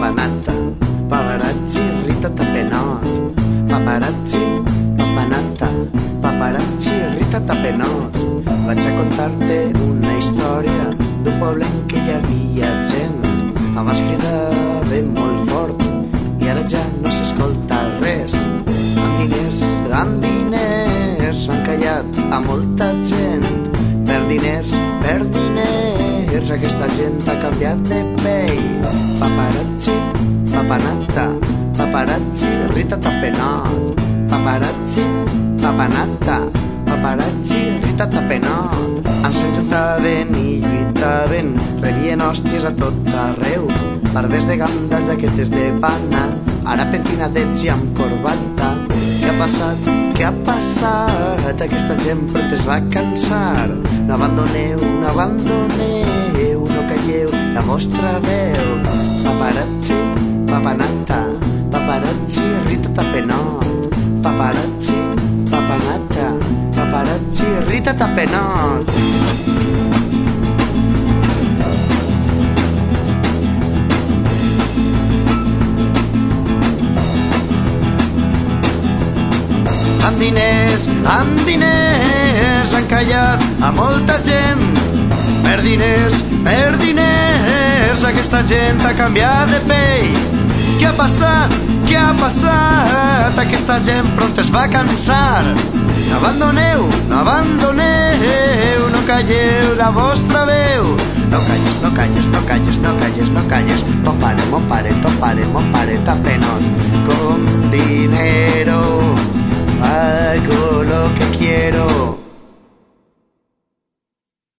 papanata, paparazzi, Rita Tapenot. Paparazzi, papanata, paparazzi, Rita Tapenot. Vaig a contar-te una història d'un poble en què hi havia gent. Abans cridava molt fort i ara ja no s'escolta res. Amb diners, amb diners, han callat a molta gent. Per diners, per diners, aquesta gent ha canviat de pell. Paparazzi, papanata, paparazzi, Rita Tapenot. Paparazzi, papanata, paparazzi, Rita Tapenot. Ens enjuntaven i lluitaven, rebien hòsties a tot arreu. Pardes de gamba, jaquetes de pana, ara pentinadets i amb corbata. Què ha passat? Què ha passat? Aquesta gent però es va cansar. No abandoneu, no abandoneu, vostra veu. Paparazzi, papanata, paparazzi, Rita Tapenot. Paparazzi, papanata, paparazzi, Rita Tapenot. amb diners, amb diners han callat a molta gent per diners, per diners aquesta gent ha canviat de pell què ha passat? Què ha passat? Aquesta gent pront es va cansar no abandoneu, no abandoneu no calleu la vostra veu no calles, no calles, no calles, no calles, no calles Mon pare, mon pare, ton pare, mon pare, tapenot